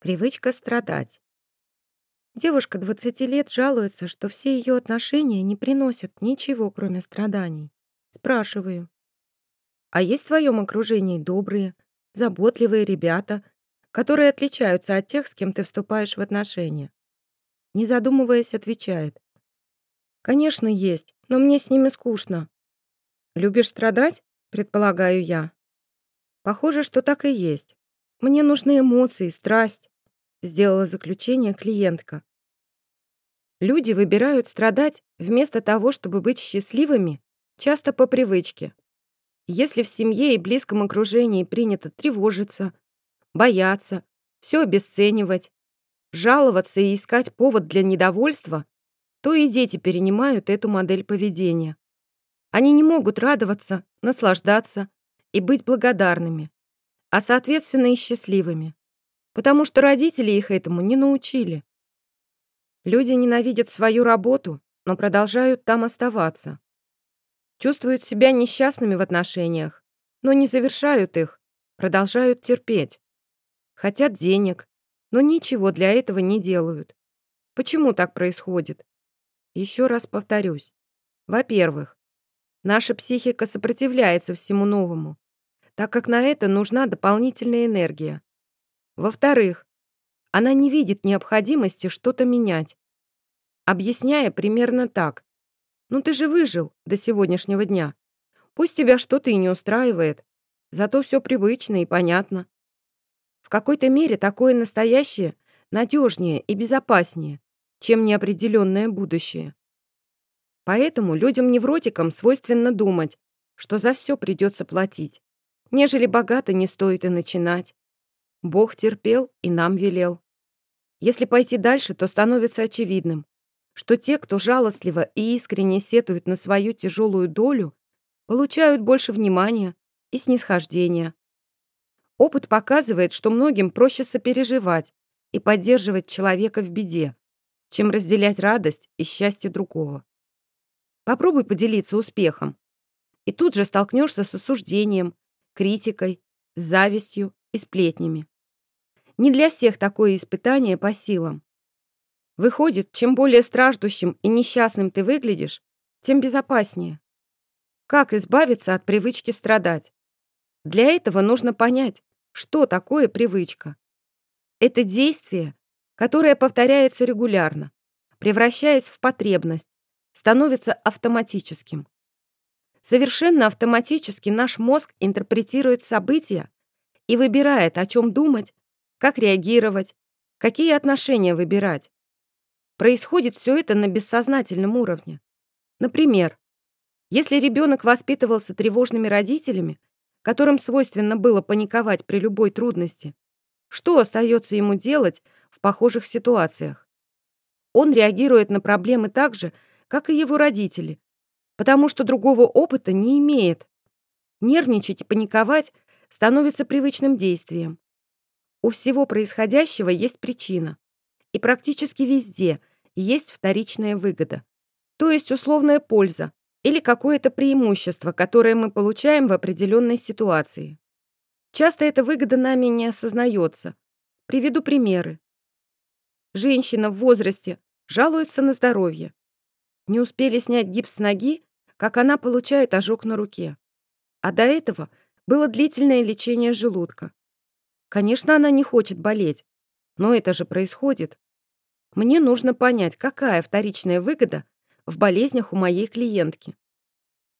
Привычка страдать. Девушка 20 лет жалуется, что все ее отношения не приносят ничего, кроме страданий. Спрашиваю. А есть в твоем окружении добрые, заботливые ребята, которые отличаются от тех, с кем ты вступаешь в отношения? Не задумываясь, отвечает. Конечно, есть, но мне с ними скучно. Любишь страдать? Предполагаю я. Похоже, что так и есть. Мне нужны эмоции, страсть сделала заключение клиентка. Люди выбирают страдать вместо того, чтобы быть счастливыми, часто по привычке. Если в семье и близком окружении принято тревожиться, бояться, все обесценивать, жаловаться и искать повод для недовольства, то и дети перенимают эту модель поведения. Они не могут радоваться, наслаждаться и быть благодарными, а соответственно и счастливыми потому что родители их этому не научили. Люди ненавидят свою работу, но продолжают там оставаться. Чувствуют себя несчастными в отношениях, но не завершают их, продолжают терпеть. Хотят денег, но ничего для этого не делают. Почему так происходит? Еще раз повторюсь. Во-первых, наша психика сопротивляется всему новому, так как на это нужна дополнительная энергия. Во-вторых, она не видит необходимости что-то менять, объясняя примерно так. «Ну ты же выжил до сегодняшнего дня. Пусть тебя что-то и не устраивает, зато все привычно и понятно». В какой-то мере такое настоящее надежнее и безопаснее, чем неопределенное будущее. Поэтому людям-невротикам свойственно думать, что за все придется платить, нежели богато не стоит и начинать. Бог терпел и нам велел. Если пойти дальше, то становится очевидным, что те, кто жалостливо и искренне сетуют на свою тяжелую долю, получают больше внимания и снисхождения. Опыт показывает, что многим проще сопереживать и поддерживать человека в беде, чем разделять радость и счастье другого. Попробуй поделиться успехом, и тут же столкнешься с осуждением, критикой, завистью и сплетнями. Не для всех такое испытание по силам. Выходит, чем более страждущим и несчастным ты выглядишь, тем безопаснее. Как избавиться от привычки страдать? Для этого нужно понять, что такое привычка. Это действие, которое повторяется регулярно, превращаясь в потребность, становится автоматическим. Совершенно автоматически наш мозг интерпретирует события и выбирает, о чем думать как реагировать, какие отношения выбирать. Происходит все это на бессознательном уровне. Например, если ребенок воспитывался тревожными родителями, которым свойственно было паниковать при любой трудности, что остается ему делать в похожих ситуациях? Он реагирует на проблемы так же, как и его родители, потому что другого опыта не имеет. Нервничать и паниковать становится привычным действием. У всего происходящего есть причина. И практически везде есть вторичная выгода. То есть условная польза или какое-то преимущество, которое мы получаем в определенной ситуации. Часто эта выгода нами не осознается. Приведу примеры. Женщина в возрасте жалуется на здоровье. Не успели снять гипс с ноги, как она получает ожог на руке. А до этого было длительное лечение желудка. Конечно, она не хочет болеть, но это же происходит. Мне нужно понять, какая вторичная выгода в болезнях у моей клиентки.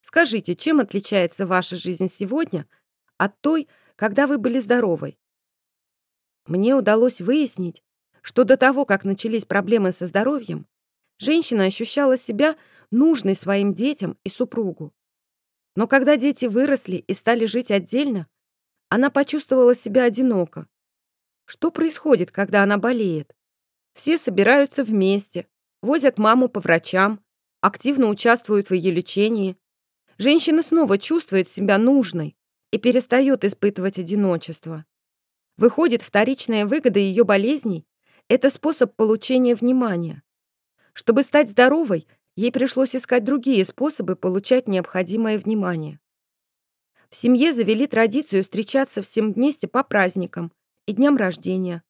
Скажите, чем отличается ваша жизнь сегодня от той, когда вы были здоровой? Мне удалось выяснить, что до того, как начались проблемы со здоровьем, женщина ощущала себя нужной своим детям и супругу. Но когда дети выросли и стали жить отдельно, она почувствовала себя одиноко. Что происходит, когда она болеет? Все собираются вместе, возят маму по врачам, активно участвуют в ее лечении. Женщина снова чувствует себя нужной и перестает испытывать одиночество. Выходит, вторичная выгода ее болезней – это способ получения внимания. Чтобы стать здоровой, ей пришлось искать другие способы получать необходимое внимание. В семье завели традицию встречаться всем вместе по праздникам и дням рождения.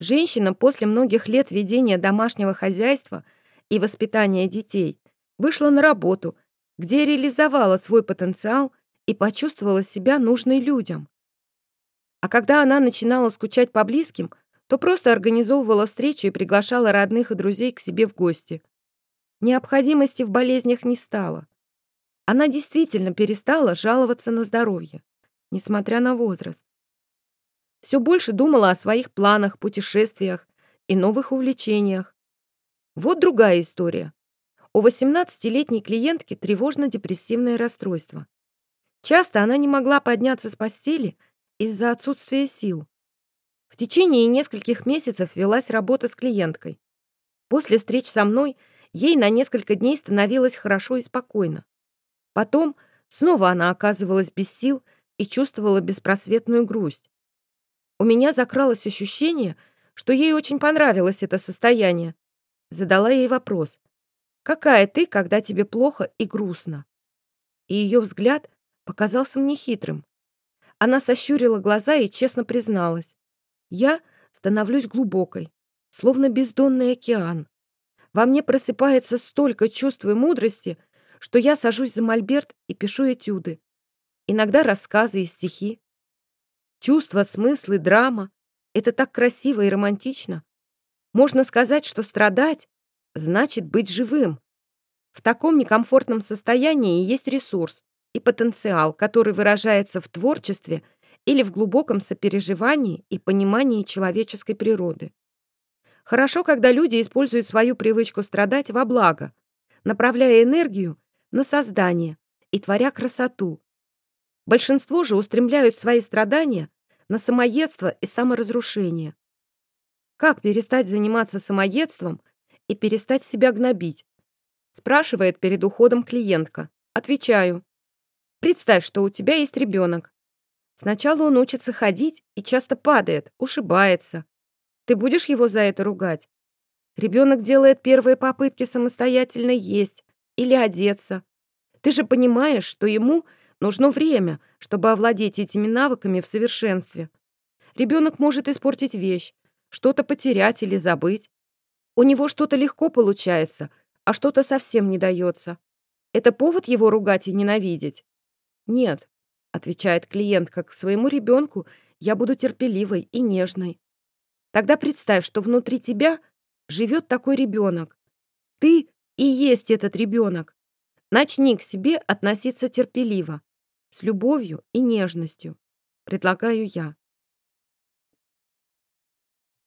Женщина после многих лет ведения домашнего хозяйства и воспитания детей вышла на работу, где реализовала свой потенциал и почувствовала себя нужной людям. А когда она начинала скучать по близким, то просто организовывала встречу и приглашала родных и друзей к себе в гости. Необходимости в болезнях не стало. Она действительно перестала жаловаться на здоровье, несмотря на возраст. Все больше думала о своих планах, путешествиях и новых увлечениях. Вот другая история. У 18-летней клиентки тревожно-депрессивное расстройство. Часто она не могла подняться с постели из-за отсутствия сил. В течение нескольких месяцев велась работа с клиенткой. После встреч со мной ей на несколько дней становилось хорошо и спокойно. Потом снова она оказывалась без сил и чувствовала беспросветную грусть. У меня закралось ощущение, что ей очень понравилось это состояние. Задала ей вопрос. «Какая ты, когда тебе плохо и грустно?» И ее взгляд показался мне хитрым. Она сощурила глаза и честно призналась. Я становлюсь глубокой, словно бездонный океан. Во мне просыпается столько чувств и мудрости, что я сажусь за мольберт и пишу этюды. Иногда рассказы и стихи. Чувства, смыслы, драма — это так красиво и романтично. Можно сказать, что страдать значит быть живым. В таком некомфортном состоянии есть ресурс и потенциал, который выражается в творчестве — или в глубоком сопереживании и понимании человеческой природы. Хорошо, когда люди используют свою привычку страдать во благо, направляя энергию на создание и творя красоту. Большинство же устремляют свои страдания на самоедство и саморазрушение. Как перестать заниматься самоедством и перестать себя гнобить? Спрашивает перед уходом клиентка. Отвечаю. Представь, что у тебя есть ребенок. Сначала он учится ходить и часто падает, ушибается. Ты будешь его за это ругать? Ребенок делает первые попытки самостоятельно есть или одеться. Ты же понимаешь, что ему нужно время, чтобы овладеть этими навыками в совершенстве. Ребенок может испортить вещь, что-то потерять или забыть. У него что-то легко получается, а что-то совсем не дается. Это повод его ругать и ненавидеть? Нет, отвечает клиентка к своему ребенку, я буду терпеливой и нежной. Тогда представь, что внутри тебя живет такой ребенок. Ты и есть этот ребенок. Начни к себе относиться терпеливо, с любовью и нежностью, предлагаю я.